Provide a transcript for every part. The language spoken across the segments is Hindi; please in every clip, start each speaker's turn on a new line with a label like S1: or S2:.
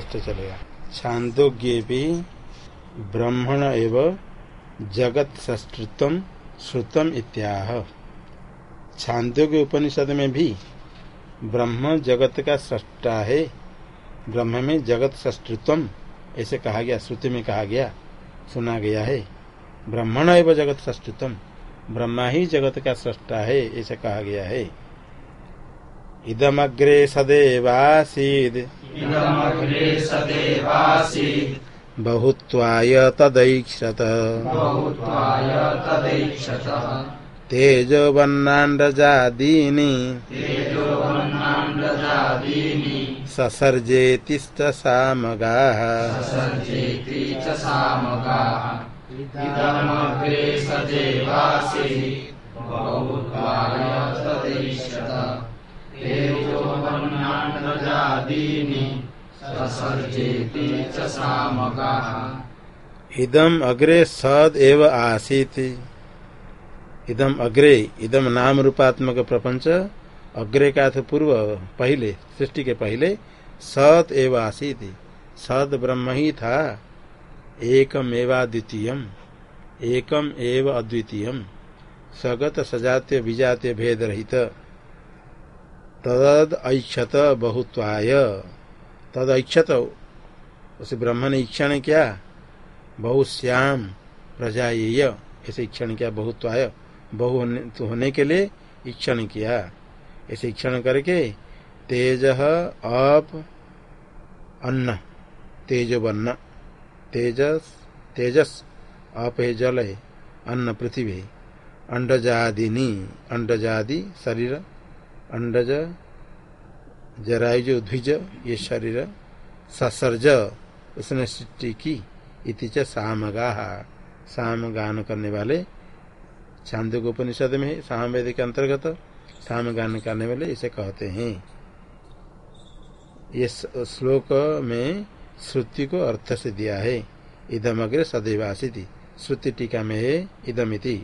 S1: ष्ठ चलेगा। छांदोग्य भी ब्रह्मण एवं जगत सृष्टित्व श्रुतम इत्याह। छांदोग्य उपनिषद में भी ब्रह्म जगत का सृष्टा है। ब्रह्म में जगत सृष्टित्व ऐसे कहा गया, श्रुति में कहा गया, सुना गया है। ब्रह्मण एवं जगत सृष्टित्व ब्रह्मा ही जगत का सृष्टा है, ऐसे कहा गया है। इदमग्रे सदेवासीद। बहुत्वाय तदैक्षत। तेजोवन्नाण्डजादीनि ससर्जेतिश्च सामगाः।
S2: इदमग्रे सदेवासि बहुत्वाय तदैक्षत।
S1: इदम अग्रे सद एव आसीत। इदम अग्रे, इदम नाम रूपात्मक प्रपंच अग्रे का अर्थ पूर्व पहले सृष्टि के पहले सत एव आसीत। सद ब्रह्म ही था एकम एवा द्वितीयम एकम एव अद्वितीयम। स्वगत सजातीय विजातीय भेद रहित तद बहुत्वाय। तद उस ब्रह्म ने ईक्षण क्या? बहुश्याम प्रजा ऐसे इच्छा किया बहुत्वाय। बहु होने, तो होने के लिए ईक्षण किया। ऐसे ईक्षण करके तेज अप अन्न तेज बन्न तेजस तेजस अप है जल है अन्न पृथ्वी अंडजादिनी अंडजादि शरीर अंडज, जरायुज उद्भिज ये शरीर, ससर्ज, उसने सृष्टि की, इति च साम गान करने वाले छांदोग उपनिषद में, सामवेद के अंतर्गत साम गान करने वाले इसे कहते हैं। ये श्लोक में श्रुति को अर्थ से दिया है। इदम अग्र सदैवासी श्रुति टीका में है, इदमिति।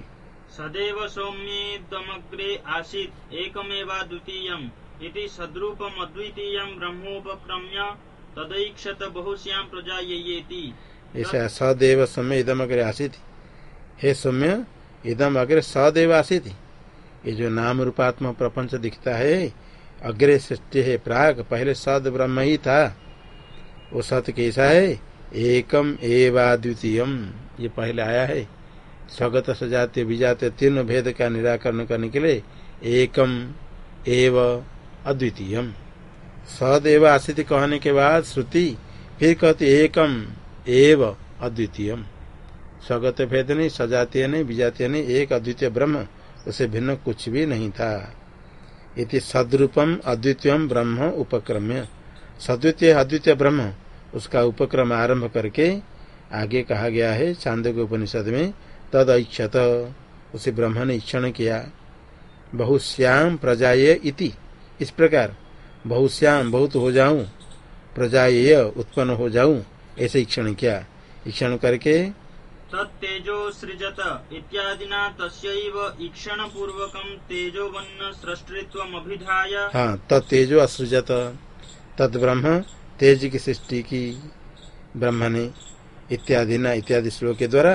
S3: सदैव सौम्येदमग्रे आसीत्, एकमेवा द्वितीयम्। इति सद्रूपम् अद्वितीयम् ब्रह्मोपक्रम्य तदैक्षत बहुश्याम प्रजा येति
S1: ऐसा सदैव सौम्य इदम अग्रे आसित। हे सौम्य इदम अग्रे सदैव आसित। ये जो नाम रूपात्म प्रपंच दिखता है, अग्रे सृष्टि है प्राग, पहले सद ब्रह्म ही था। वो सत कैसा है? एकम एवा द्वितीयम। ये पहले आया है। स्वगत सजाते विजाते तीन भेद का निराकरण करने के लिए एकम एव अद्वितीयम। सदैव आसित कहने के बाद श्रुति फिर कहती एकम एव अद्वितीयम। स्वगत भेद नहीं सजातीय नहीं विजातीय नहीं, एक अद्वितीय ब्रह्म, उसे भिन्न कुछ भी नहीं था। इति सदरूपम अद्वितीय ब्रह्म उपक्रम्य। सद्वितीय अद्वितीय ब्रह्म, उसका उपक्रम आरंभ करके आगे कहा गया है चाँद उपनिषद में तद ऐक्षत उसे ब्रह्म ने इक्षण किया। बहुश्याम प्रजाए इति। इस प्रकार बहुश्याम बहुत हो जाऊँ प्रजाए उत्पन्न हो जाऊँ ऐसे इक्षण किया। इक्षण करके
S3: तत्तेजो सृजत इत्यादिना तस्यैव ईक्षण पूर्वकम तेजोवन्न सृष्टित्वमभिधाय।
S1: हाँ तत्तेजो असृजत। तद ब्रह्म तेज की सृष्टि की ब्रह्म ने इत्यादि न इत्यादि श्लोक के द्वारा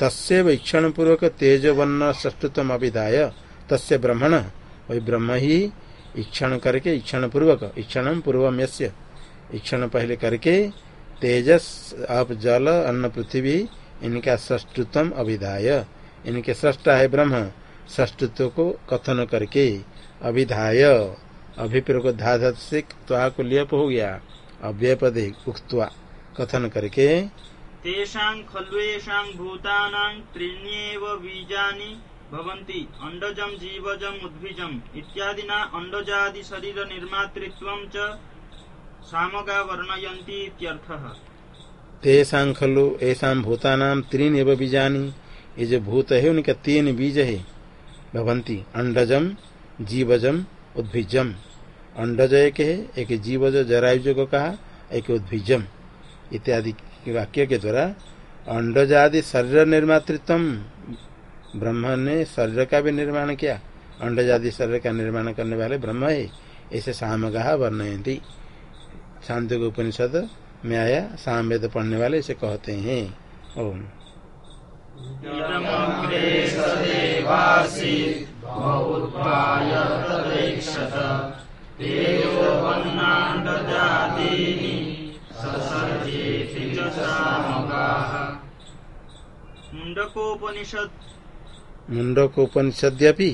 S1: तस्य ईक्षण पूर्वक तेजवन्न सृष्टित्व अभिधाय तस्य ब्रह्मण। वही ब्रह्म ही इक्षण करके इक्षण पूर्वक इक्षण पूर्वम यस्य पहले करके तेजस, आप जल, अन्न, पृथ्वी, इनका सृष्टित्व अभिधाय। इनके सृष्टा है ब्रह्म। सृष्टित्व को कथन करके अभिधाय। अभिप्र को धाधत से त्वा को लियप हो गया। अव्यपदे उक्त्वा कथन करके
S3: तेषां खल्वेषां भूतानां त्रीण्येव बीजानि भवन्ति। अण्डजं जीवजम् उद्भिजम् इत्यादिना अण्डजादि शरीर निर्मातृत्वं च सामगा वर्णयन्ति इत्यर्थः।
S1: तेषा खलु ऐसा भूतानाम तीन एवं बीजानी, ये जो भूत है उनका तीन बीज है भवंती अंडजम जीवजम उद्भिजम। अंडज एक है एक जीवज जरायुज को कहा एक उद्भिजम। इत्यादि वाक्य के द्वारा अंडज आदि शरीर निर्मातृत्व ब्रह्म ने शरीर का भी निर्माण किया अंडज आदि शरीर का निर्माण करने वाले ब्रह्म है ऐसे सामगाह वर्णयती शांति उपनिषद में आया सामवेद पढ़ने वाले इसे कहते हैं ओम
S2: इदमग्रे सामगाः
S1: मुंडकोपनिषद्यपि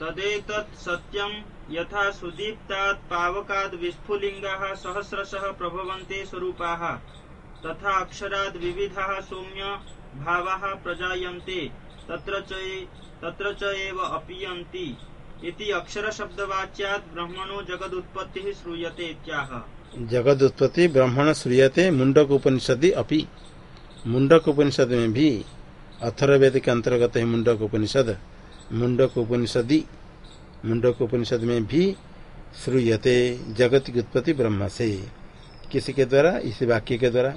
S3: तदेतत् सत्यं यथा सुदीप्तात् पावकाद् विस्फुलिङ्गाः सहस्रशः प्रभवन्ते स्वरूपाः तथा अक्षराद् विविधाः सौम्य भावाः प्रजायन्ते तत्र च तत्र च एव अपीयन्ति इति अक्षरशब्दवाच्यात् ब्रह्मणो जगदुत्पत्तिः श्रूयते इत्याह।
S1: जगद उत्पत्ति ब्रह्मण श्रूयते मुंडक उपनिषदि अपि। मुंडक उपनिषद में भी अथर्वेद के अंतर्गत है मुंडक उपनिषद मुंडक उपनिषदि मुंडक उपनिषद में भी श्रूयते जगत की उत्पत्ति ब्रह्म से किसी के द्वारा? इस वाक्य के द्वारा।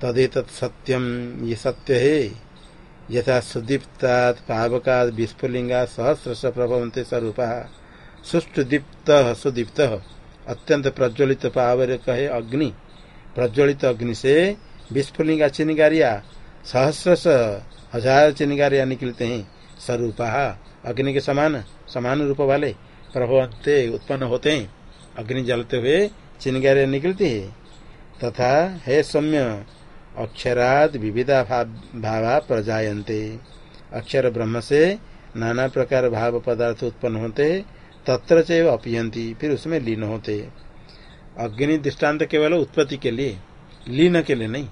S1: तदेत सत्यम ये सत्य है। यथा सुदीप्तात् पावका विस्फुलिंगा सहस्र प्रभवंते स्वरूपा। सुष्टु दीप्त सुदीप्त। अत्यंत प्रज्वलित पावर कहे अग्नि। प्रज्वलित अग्नि से विस्फुलिंगा चिनगारिया सहस्र हज़ार चिनगारिया निकलते हैं। स्वरूपा अग्नि के समान समान रूप वाले प्रभवते उत्पन्न होते हैं। अग्नि जलते हुए चिनगारिया निकलती है। तथा हे सौम्य, अक्षराद विविधा भावा प्रजायन्ते। अक्षर ब्रह्म से नाना प्रकार भाव पदार्थ उत्पन्न होते तत्र चैव अपीयंती फिर उसमें लीन होते। अग्नि दृष्टांत केवल उत्पत्ति के लिए, लीन के लिए नहीं।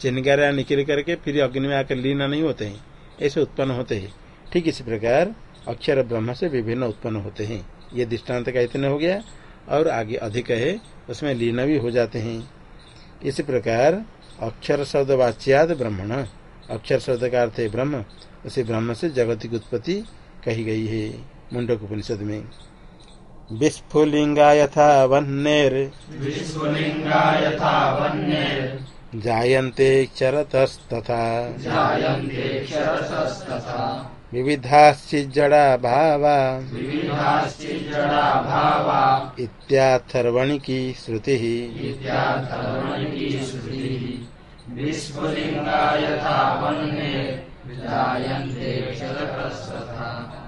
S1: चिनगारिया निकल करके फिर अग्नि में आकर लीन नहीं होते हैं। ऐसे उत्पन्न होते हैं। ठीक इसी प्रकार अक्षर ब्रह्म से विभिन्न उत्पन्न होते हैं। ये दृष्टांत का इतने हो गया, और आगे अधिक है, उसमें लीन भी हो जाते हैं। इसी प्रकार अक्षर शब्द वाच्याद ब्रह्मण। अक्षर शब्द का अर्थ है ब्रह्म। उसी ब्रह्म से जगत की उत्पत्ति कही गई है, मुंडक उपनिषद में। विस्फुलिंगा यथा वन्नेर
S2: विस्फुलिङ्गा यथा वह्नेर्
S1: जायन्ते क्षरतस्तथा
S2: जायन्ते क्षरसस्तथा
S1: विविधाश्चिज्जडा भावा
S2: विविधाश्चिज्जडा भावा
S1: इत्याथर्वणिकी श्रुतिः।
S2: इत्याथर्वणिकी श्रुतिः। विस्फुलिङ्गा यथा वह्नेर् जायन्ते क्षरतस्तथा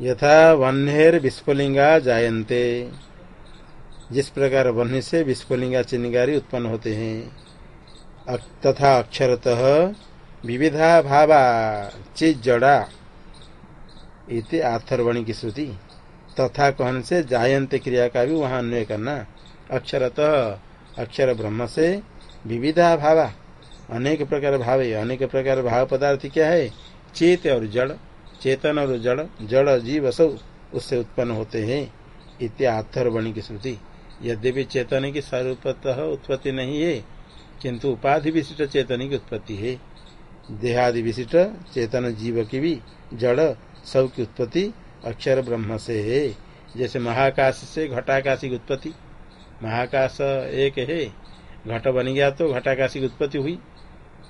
S1: यथा वन्हेर विस्फुलिंगा जायन्ते। जिस प्रकार वन्य से विस्फुलिंगा चिन्गारी उत्पन्न होते हैं तथा अक्षरतः विविधा भावा चित जड़ा इति आथर्वणी की श्रुति। तथा कहन से जायन्ते क्रिया का भी वहाँ अन्वय करना। अक्षरतः अक्षर ब्रह्म से विविधा भावा। अनेक प्रकार भाव है अनेक प्रकार भाव पदार्थ क्या है? चेत और जड़, चेतन और जड़ जड़ जीव सब उससे उत्पन्न होते हैं। इत्याथर्वणी की श्रुति। यद्यपि चेतन की स्वरूपतः उत्पत्ति नहीं है, किंतु उपाधि विशिष्ट चेतन की उत्पत्ति है। देहादि विशिष्ट चेतन जीव की भी जड़ सब की उत्पत्ति अक्षर ब्रह्म से है। जैसे महाकाश से घटाकाशी की उत्पत्ति। महाकाश एक है घट बन गया तो घटाकाशी की उत्पत्ति हुई।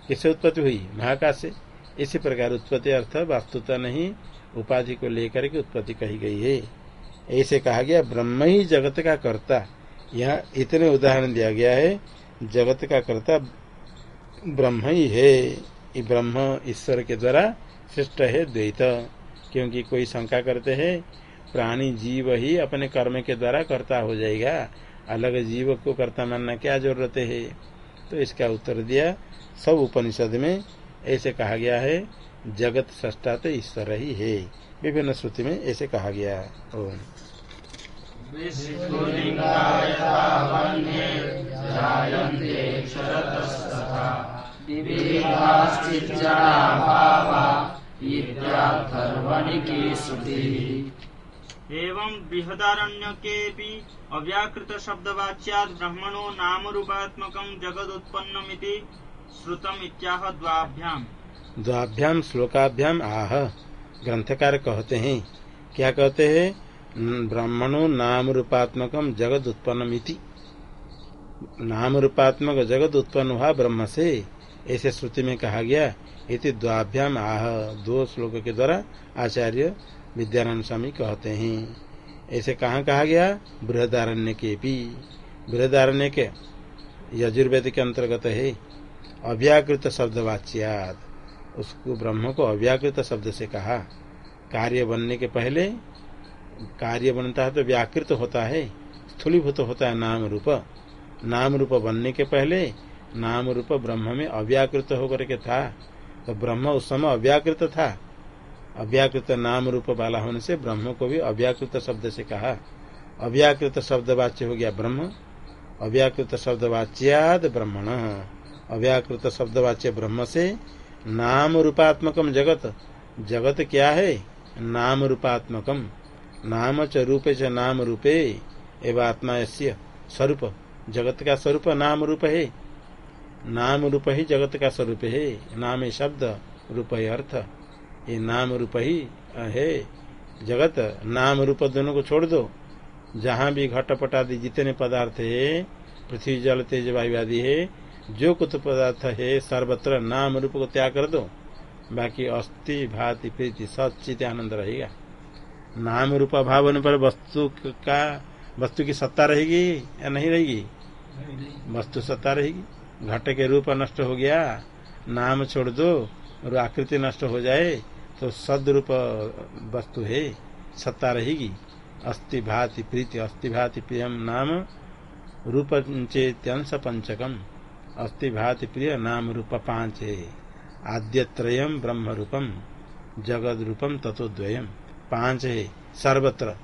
S1: किससे उत्पत्ति हुई? महाकाश से। इसी प्रकार उत्पत्ति अर्थ वास्तुता नहीं, उपाधि को लेकर के उत्पत्ति कही गई है। ऐसे कहा गया, ब्रह्म ही जगत का कर्ता। यहाँ इतने उदाहरण दिया गया है, जगत का कर्ता ब्रह्म ही है। ब्रह्म ईश्वर के द्वारा सृष्ट है द्वैत। क्योंकि कोई शंका करते हैं, प्राणी जीव ही अपने कर्म के द्वारा कर्ता हो जाएगा। अलग जीव को कर्ता मानना क्या ज़रूरत है? तो इसका उत्तर दिया, सब उपनिषद में ऐसे कहा गया है, जगत सृष्टा तो ईश्वर ही है। विभिन्न श्रुति में ऐसे कहा गया। ओम।
S3: एवं बृहदारण्यकेऽपि अव्याकृतशब्दवाच्यात् ब्रह्मणो नामरूपात्मकं जगदुत्पन्नमिति श्रुतम् इत्याह द्वाभ्याम्।
S1: द्वाभ्याम श्लोकाभ्याम आह। ग्रंथकार कहते हैं, क्या कहते हैं? ब्राह्मणो नाम रूपात्मकम जगत उत्पन्न नाम रूपात्मक जगत उत्पन्न हुआ ब्रह्म से, ऐसे श्रुति में कहा गया, इति द्वाभ्याम आह। दो श्लोक के द्वारा आचार्य विद्यानंद स्वामी कहते हैं। ऐसे कहाँ कहा गया? बृहदारण्य के भी बृहदारण्य के यजुर्वेद के अंतर्गत है। अव्याकृत शब्द वाच्यात। उसको ब्रह्म को अव्याकृत शब्द से कहा। कार्य बनने के पहले कार्य बनता है तो व्याकृत होता है। स्थूलीभूत होता है नाम रूप। नाम रूप बनने के पहले नाम रूप ब्रह्म में अव्याकृत होकर के था। तो ब्रह्म उस समय अव्याकृत था। अव्याकृत नाम रूप वाला होने से ब्रह्म को भी अव्याकृत शब्द से कहा। अव्याकृत शब्द वाच्य हो गया ब्रह्म। अव्याकृत शब्द वाच्याद ब्रह्मण। अव्याकृत शब्द वाच्य ब्रह्म से नाम रूपात्मकम जगत। जगत क्या है? नाम रूपात्मकम। नाम च रूपे च नाम रूपे। एवं आत्मा स्वरूप। जगत का स्वरूप नाम रूप है। नाम रूप ही जगत का स्वरूप है। नाम शब्द रूप अर्थ। ये नाम रूप ही है जगत, नाम रूप दोनों को छोड़ दो। जहाँ भी घटपट आदि जितने पदार्थ है, पृथ्वी जल तेज वायु आदि है, जो कुछ पदार्थ है, सर्वत्र नाम रूप को त्याग कर दो। बाकी अस्थि, भाति, प्रीति सचित आनंद रहेगा। नाम रूप अभाव होने पर वस्तु का, वस्तु की सत्ता रहेगी या नहीं रहेगी? वस्तु सत्ता रहेगी। घट के रूप नष्ट हो गया, नाम छोड़ दो, और आकृति नष्ट हो जाए तो सदरूप वस्तु है, सत्ता रहेगी। अस्थि भाति प्रीति अस्थि भाति प्रियम नाम रूप चेत्यंश पंचकम अस्थि भाति प्रिय नाम रूप पाँच है आद्यत्रयम ब्रह्म रूपम जगद रूपम तत्वद्वयम पाँच है सर्वत्र।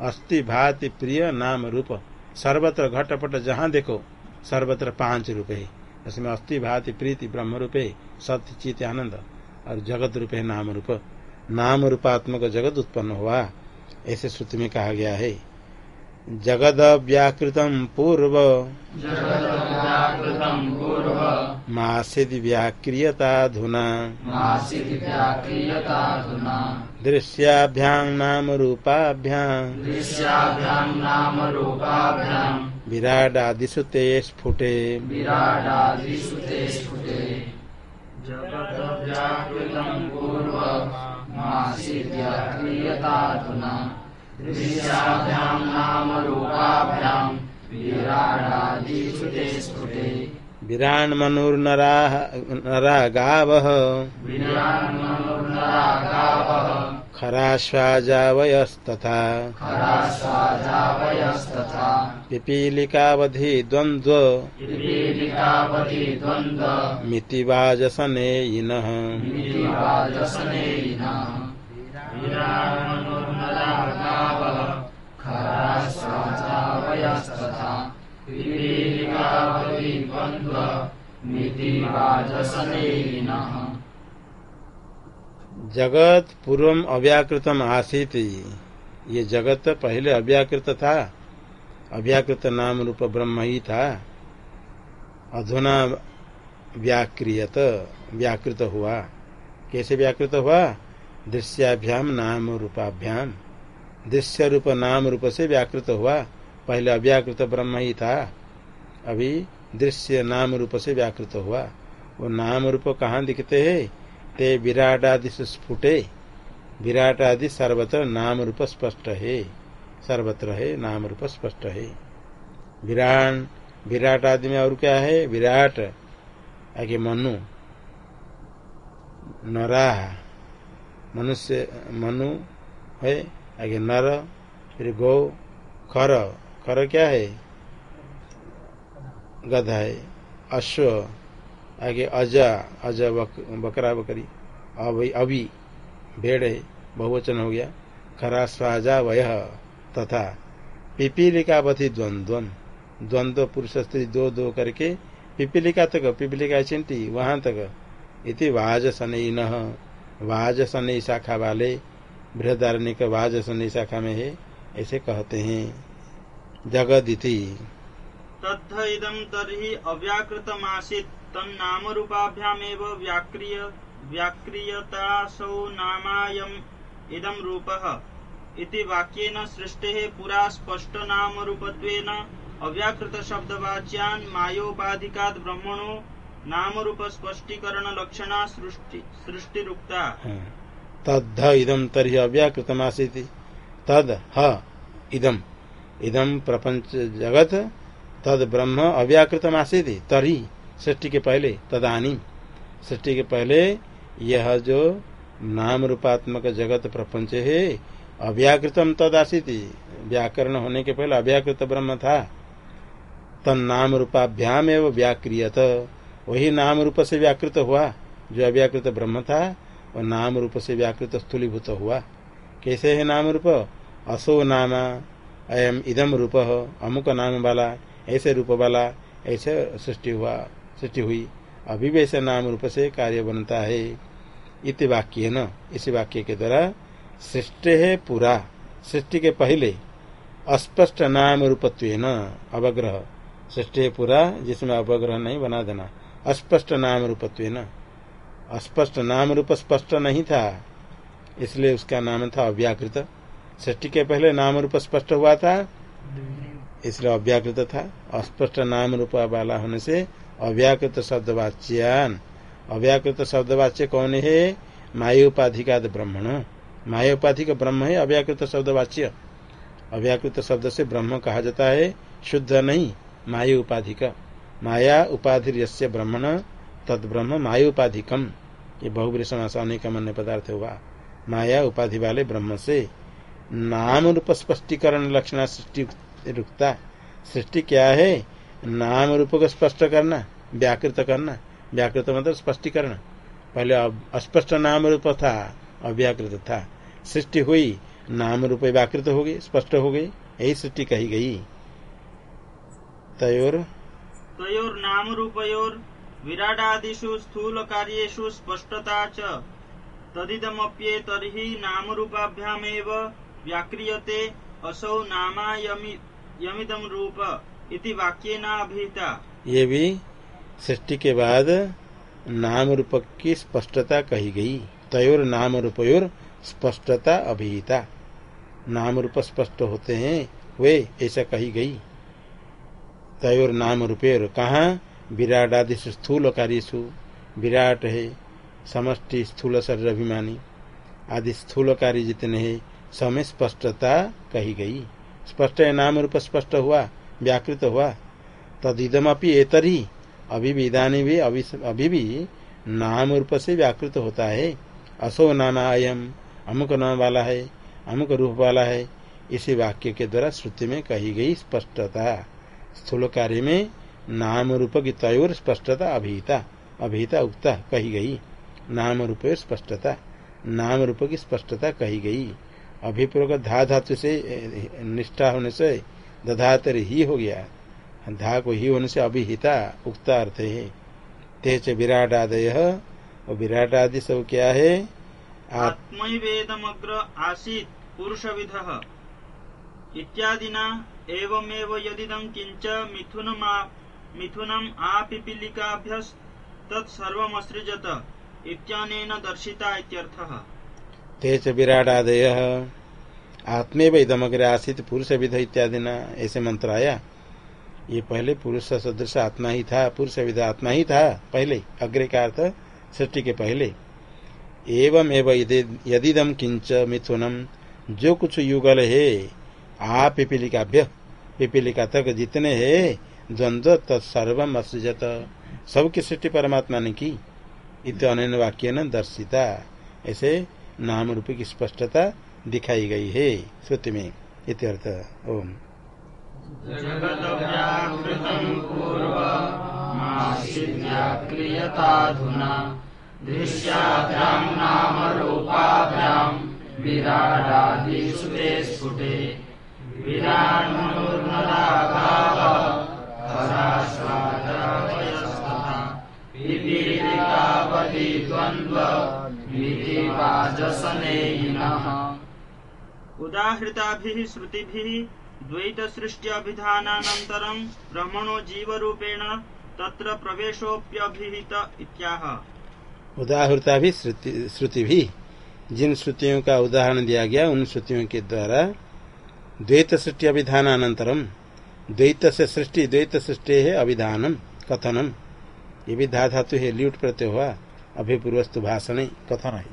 S1: अस्थि भाति प्रिय नाम रूप। सर्वत्र घटपट जहाँ देखो, सर्वत्र पाँच रूप। है इसमें अस्थि भाति प्रीति ब्रह्म रूप सत्य, चित, आनंद। और जगत रूप है नाम रूप। नाम रूपात्मक जगत उत्पन्न हुआ। ऐसे श्रुति में कहा गया है। जगद व्याकृतम पूर्व। मासिद व्याक्रियताधुना
S2: मासिद्व्याक्रियताधुना
S1: दृश्याभ्यां नाम रूपाभ्यां।
S2: दृश्याभ्याम् नाम
S1: स्फुटे।
S2: विराडादिषु ते स्फुटे। जगद्व्याकृतम् पूर्व मासिद्व्याक्रियताधुना दृश्याभ्याम् नाम विराडादिषु ते स्फुटे
S1: विराण्मनुर्नरा नरा गावः खराश्वाजावयस्तथा
S2: खरास्वाजावयस्तथा
S1: द्वन्द्व।
S2: पिपीलिकावधि द्वन्द्व।
S1: मितिवाजसनेयिनः
S2: मितिवाजसनेयिनः
S1: जगत पूर्वम अव्याकृतम आसीत ये जगत पहले अव्याकृत था, अव्याकृत नाम रूप ब्रह्म ही था। अधुना व्याक्रियत, व्याकृत हुआ। कैसे व्याकृत हुआ? दृश्याभ्याम नाम रूपाभ्याम। दृश्य रूप नाम रूप से व्याकृत हुआ। पहले अव्याकृत ब्रह्म ही था, अभी दृश्य नाम रूप से व्याकृत हुआ। वो नाम रूप कहाँ दिखते हैं? ते विराट आदि स्फुटे विराट आदि सर्वत्र नाम रूप स्पष्ट है, सर्वत्र है नाम रूप स्पष्ट है। विराट विराट आदि में और क्या है? विराट, आगे मनु, नरा, मनुष्य, मनु है, आगे नर, फिर गौ, खर खर क्या है? गधा है, अश्व आगे अजा अज बक, बकरा बकरी। अभी अभी भेड़ है बहुवचन हो गया। खरा स्वाजा वय तथा। पिपीलिकावधि द्वंद्व द्वंद्व पुरुष स्त्री दो दो करके पिपीलिका तक पिपीलिका चिंटी वहाँ तक। इति वाज सनई न वाज सनई शाखा वाले बृहदारण्य वाज सनई शाखा में है ऐसे कहते हैं। जगदिति।
S3: तद्ध इदं तर्हि अव्याकृतमासीत् तन्नामरूपाभ्यामेव व्याक्रिय, व्याक्रियतासौ नामायम् इदं रूपः। इति वाक्येन सृष्टेः पुरा स्पष्टनामरूपत्वेन अव्याकृतशब्दवाच्यान् मायोपाधिकात् ब्रह्मणो नाम रूप स्पष्टीकरण लक्षणा सृष्टि, सृष्टिरुक्ता।
S1: हाँ। तद्ध इदम तरी अव्याकृतमासीत। तद ह इदम इदम प्रपंच जगत तद ब्रह्म अव्याकृतमासीत। तरी सृष्टि के पहले तदानी सृष्टि के पहले, यह जो नाम रूपात्मक जगत प्रपंच है, अव्याकृतम तदासीत। व्याकरण होने के पहले अव्याकृत ब्रह्म था। तन नाम रूपाभ्याम एवं व्याक्रियत। वही नाम रूप से व्याकृत हुआ, जो अव्याकृत ब्रह्म था वह नाम रूप से व्याकृत स्थूलीभूत हुआ। कैसे है नाम रूप? असो नाम, अयम इदम रूप, अमुक नाम वाला, ऐसे रूप वाला, ऐसे सृष्टि हुआ। सृष्टि हुई। अभी वैसे नाम रूप से कार्य बनता है। इति वाक्य न। इस वाक्य के द्वारा सृष्टि है पूरा। सृष्टि के पहले अस्पष्ट नाम रूपत्व न। अवग्रह। सृष्टि है पूरा जिसमें अवग्रह नहीं बना देना। अस्पष्ट नाम रूपत्व न। अस्पष्ट नाम रूप स्पष्ट नहीं था। इसलिए उसका नाम था अव्याकृत। सृष्टि के पहले नाम रूप स्पष्ट हुआ था। इसलिए अव्याकृत था। अस्पष्ट नाम रूप वाला होने से अव्याकृत शब्दवाच्यान। अव्याकृत शब्दवाच्य कौन है? मायोपाधिका ब्रह्मण। मायोपाधिक ब्रह्म है, अव्याकृत शब्दवाच्य। अव्याकृत शब्द से ब्रह्म कहा जाता है, शुद्ध नहीं माया उपाधिक माया उपाधि यस्य ब्रह्मण तद ब्रह्म माया उपाधिकम ये बहुबरी समास अनेक अन्य पदार्थ हुआ। माया उपाधि वाले ब्रह्म से। नाम रूप स्पष्टीकरण लक्षण सृष्टि रुकता। सृष्टि क्या है? नाम रूप को स्पष्ट करना, व्याकृत करना। व्याकृत मतलब स्पष्टीकरण। पहले अस्पष्ट नाम रूप था अव्याकृत था। सृष्टि हुई, नाम रूप व्याकृत हो गई, स्पष्ट हो गई, यही सृष्टि कही गई। तयोर।
S3: तयोर नाम रूपयोर विराटादिषु स्थूल कार्येषु स्पष्टता च। तदिदमप्ये नाम रूपाभ्यामेव, व्याक्रियते असौ नामा यमि यमिदम रूप। इति वाक्येन अभिहिता
S1: ये भी सृष्टि के बाद नाम रूप की स्पष्टता कही गई। तयोर नाम रूपयोर स्पष्टता अभिहिता। नाम रूप स्पष्ट होते हैं, वे ऐसा कही गई। तयोर नाम रूपेर कहा, विराट आदि स्थूल कार्यसु विराट है, समष्टि स्थूल शरीर अभिमानी आदि स्थूल कार्य जितने हैं समय स्पष्टता कही गई। स्पष्ट है नाम रूप स्पष्ट हुआ। व्याकृत हुआ। तदिदम अपनी एतरी। अभी भी इधानी भी, अभी भी नाम रूप से व्याकृत होता है। असो नाना अयम अमुक नाम वाला है, अमुक रूप वाला है। इसी वाक्य के द्वारा श्रुति में कही गई स्पष्टता। स्थूल कार्य में नाम रूप की तयोर स्पष्टता अभिहिता अभिहिता उक्ता कही गई। नाम रूप स्पष्टता, नाम रूप की स्पष्टता कही गई। अभिपूर्वक धा धातु से, निष्ठा होने से दधातर ही हो गया। धा को ही होने से अभिहिता उक्ता अर्थ है। तेज विराट आदय और विराट आदि सब क्या है?
S3: आत्मवेदमग्र आसीत पुरुष विध इत्यादिना एवमेव यदिदं किंच मिथुनम मिथुनम आपिपीलिकाभ्यस् तत्सर्वमसृजत। इत्यानेन दर्शिता इत्यर्थः।
S1: तेज विराट आदय आत्मेव इदमग्र आसित पुरुष विध इत्यादि न ऐसे मंत्र आया। ये पहले पुरुष सदृश आत्मा ही था पुरुष विध आत्मा ही था, पहले, अग्रे का अर्थ, सृष्टि के पहले। एवं एवं यदिदम किंच मिथुनम, जो कुछ युगल है आ पिपीलिकाभ्य पिपीलिका तक जितने है द्वंद्व तत्सर्वम असृजत। सबकी सृष्टि परमात्मा ने की। इत वाक्य न दर्शिता। ऐसे नाम रूप की स्पष्टता दिखाई गई है श्रुति में इत्यर्थ ओम।
S2: नाम रूपाभ्याम विराडादिषु ते स्फुटे विरान्मुर्नदाभावस्वादवयस्तथा विपीडिकापति द्वन्द्व
S3: उदाहृताभिः श्रुतिभिः द्वैतसृष्ट्यभिधानानन्तरं ब्रह्मणो जीवरूपेण तत्र प्रवेशोऽप्यभिहित
S1: उदाहृता भी श्रुति भी जिन श्रुतियों का उदाहरण दिया गया, उन श्रुतियों के द्वारा द्वैत सृष्टि अभिधान अनंतरम द्वैत से सृष्टि द्वैत सृष्टि है अभिधानम कथनम ये भी धा धातु है, ल्यूट प्रत्यय हुआ, अभिपूर्वस्तु भाषण, कथन है।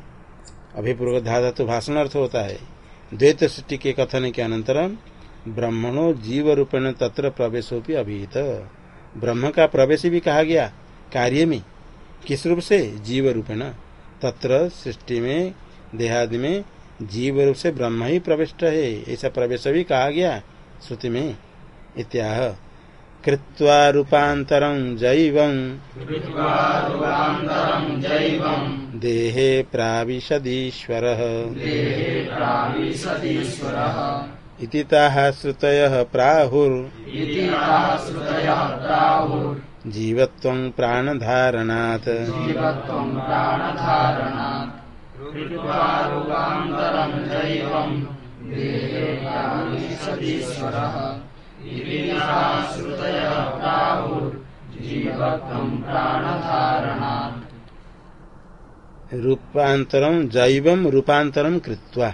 S1: अभिपूर्व धा धातु भाषण अर्थ होता है। द्वैत सृष्टि के कथन के अनंतरम ब्रह्मणो जीव रूपेण तत्र प्रवेशोपि अभिहित ब्रह्म का प्रवेश भी कहा गया, कार्य में, किस रूप से? जीव रूपेण तत्र सृष्टि में, देहादि में, जीव रूप से ब्रह्म ही प्रविष्ट है, ऐसा प्रवेश भी कहा गया, श्रुति में। इत्याह। कृत्वा रूपान्तरं जैवं। देहे प्राविशदीश्वरः। इति श्रुतयः प्राहुर्। जीवत्वं प्राणधारणात्।
S2: जीवत्वं प्राणधारणात् कृत्वा रूपान्तरं जैवम् देहे प्राविशतीश्वरः इति ताः श्रुतयः प्राहुर् जीवत्वं प्राणधारणात्
S1: रूपान्तरं जैवं रूपान्तरं कृत्वा।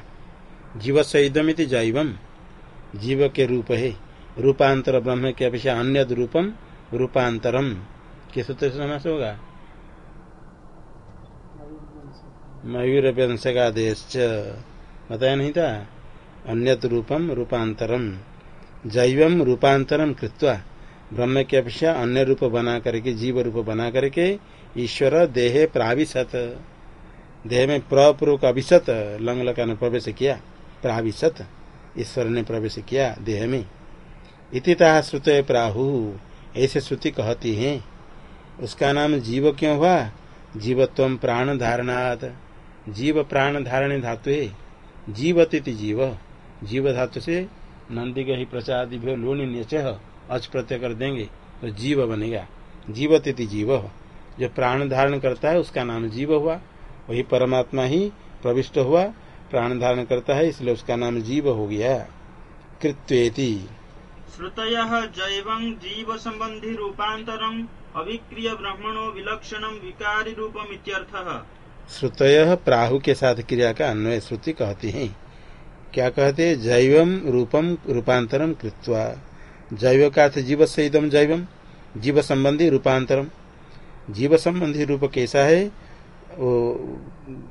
S1: जीव सैदमिति जैवम जीव। के रूप है रूपांतर ब्रह्म के अपेक्षा अन्य रूपम रूपांतरम किस सूत्र से समास होगा मयूर का देश बताया नहीं था अन्य रूपम रूपांतरम जैवम रूपांतरम कृत्वा। ब्रह्म की अपेक्षा अन्य रूप बना करके जीव रूप बना करके ईश्वर देहे प्राविशत। देह में प्रपूर्वक अभिशत लंग लका ने प्रवेश किया प्राविशत ईश्वर ने प्रवेश किया देह में। इतिता श्रुत प्राहु, ऐसे श्रुति कहती है। उसका नाम जीव क्यों हुआ? जीवत्व प्राण धारणात। जीव प्राण धारण धातु है जीवतिथि जीव। जीव धातु से नंदी गही प्रसादी भी लोनी नीचे अच प्रत्यय कर देंगे तो जीव बनेगा। जीवतिथि जीव। जो प्राण धारण करता है, उसका नाम जीव हुआ। वही परमात्मा ही प्रविष्ट हुआ प्राण धारण करता है इसलिए उसका नाम जीव हो गया। कृत्वेति।
S3: श्रुतय जैव जीव संबंधी रूपांतरम अविक्रिय ब्रह्मणो विलक्षणम विकारी रूपम इत्यर्थः।
S1: श्रुतय प्राहु के साथ क्रिया का अन्वय श्रुति कहती है। क्या कहते? हैं जैवम रूपम रूपांतरम कृत्वा। जैव का अर्थ जीव से इदम जैवम जीव संबंधी रूपांतरम जीव संबंधी रूप कैसा है? वो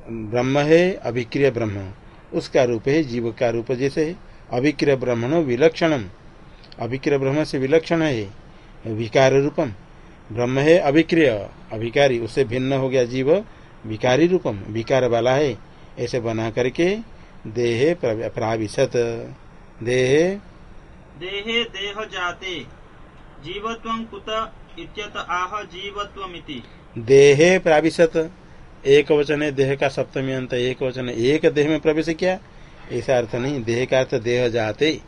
S1: ब्रह्म है अभिक्रिय ब्रह्म। उसका रूप है जीव का रूप जैसे है। अभिक्रिय ब्रह्मणो विलक्षणम। अभिक्रिय ब्रह्म से विलक्षण है। विकार रूपम। ब्रह्म है अभिक्रिय। अभिकारी उससे भिन्न हो गया जीव। विकारी रूपम। विकार वाला है। ऐसे बना करके देहे प्राविशत। देहे
S3: देहे देह जाते। जीवत्व कुत इत्यत आह जीवत्वमिति।
S1: देहे प्राविशत। एक वचन है देह का सप्तमी अंत, एक वचन एक देह में प्रवेश किया। ऐसा अर्थ नहीं, देह का अर्थ देह जाते,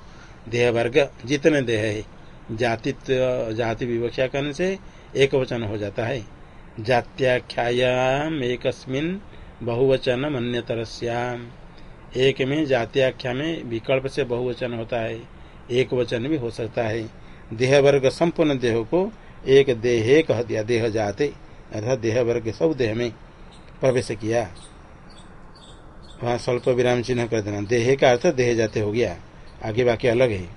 S1: देह वर्ग जितने देह है जाति जाति विवक्षा करने से एक वचन हो जाता है। जात्याख्यायाम एकस्मिन बहुवचन अन्यतरस्याम। एक में जात्याख्या में विकल्प से बहुवचन होता है, एक वचन भी हो सकता है। देह वर्ग संपूर्ण देह को एक देहे कह दिया, देह जाते, अर्थात देह वर्ग सब देह में। प्रवेश किया। वहाँ स्वल्प विराम चिन्ह कर देना। देह का अर्थ देह जाते हो गया। आगे बाकी अलग है।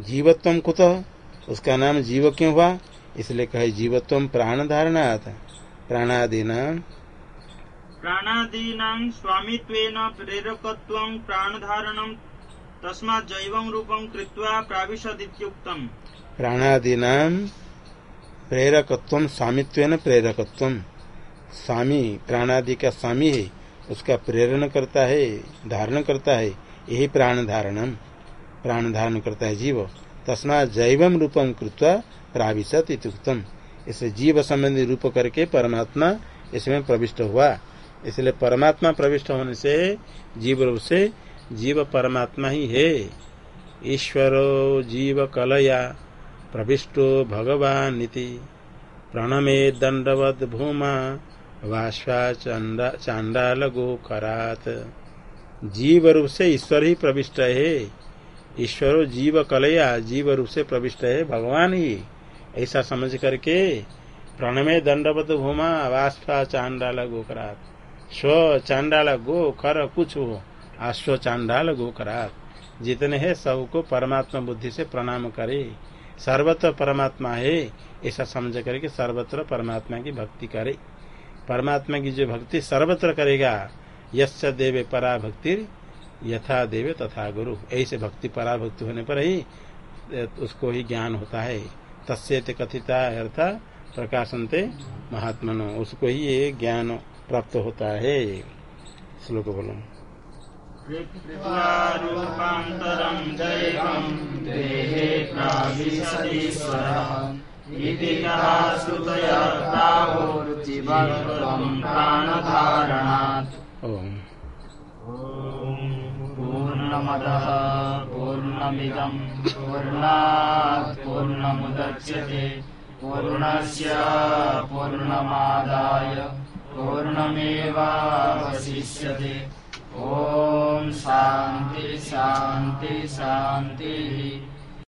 S1: जीवत्व कुत? उसका नाम जीव क्यों हुआ? इसलिए कहे जीवत्व प्राण धारणा था प्राणादीना।
S3: प्राणादीनां स्वामित्वेन प्रेरकत्वं प्राणधारणं तस्मात् जैवं रूपं कृत्वा प्राविशदित्युक्तम्।
S1: प्राणादीना प्रेरकत्व स्वामित्व प्रेरकत्व स्वामी प्राणादि का स्वामी है, उसका प्रेरण करता है, धारण करता है, यही प्राण धारणम। प्राण धारण करता है जीव। तस्मा जैवम रूपम कृत्वा प्राविशत इतुक्तम इसे जीव संबंधी रूप करके परमात्मा इसमें प्रविष्ट हुआ। इसलिए परमात्मा प्रविष्ट होने से, जीव रूप से जीव परमात्मा ही है। ईश्वरो जीव कलया, प्रविष्टो भगवान प्रणमे दंडवत भूमा वाश्वा चांडाल गोकरात जीव रूप से ईश्वर ही प्रविष्ट है। ईश्वर जीव कलया जीव रूप से प्रविष्ट है भगवान ही। ऐसा समझ करके प्रणमे दंडवत भूमा वाश्वा चांडाल गोकरात स्व चांडाल गो कर कुछ हो, आश्व चांडाल गोकरात जितने हैं सबको परमात्मा बुद्धि से प्रणाम करे। सर्वत्र परमात्मा है, ऐसा समझ करके सर्वत्र परमात्मा की भक्ति करे। परमात्मा की जो भक्ति सर्वत्र करेगा यश देवे परा भक्ति यथा देवे तथा गुरु। ऐसे भक्ति परा भक्ति होने पर ही उसको ही ज्ञान होता है। तस्ते कथिता अर्थ प्रकाशनते महात्मनो। उसको ही ये ज्ञान प्राप्त होता है। श्लोक बोलो।
S2: रूपान्तरं
S1: ओम।
S2: पूर्णमदः पूर्णमिदं पूर्णात् पूर्णमुदच्यते पूर्णस्य पूर्णमादाय पूर्णमेवावशिष्यते। ॐ शान्ति शान्ति शान्तिः।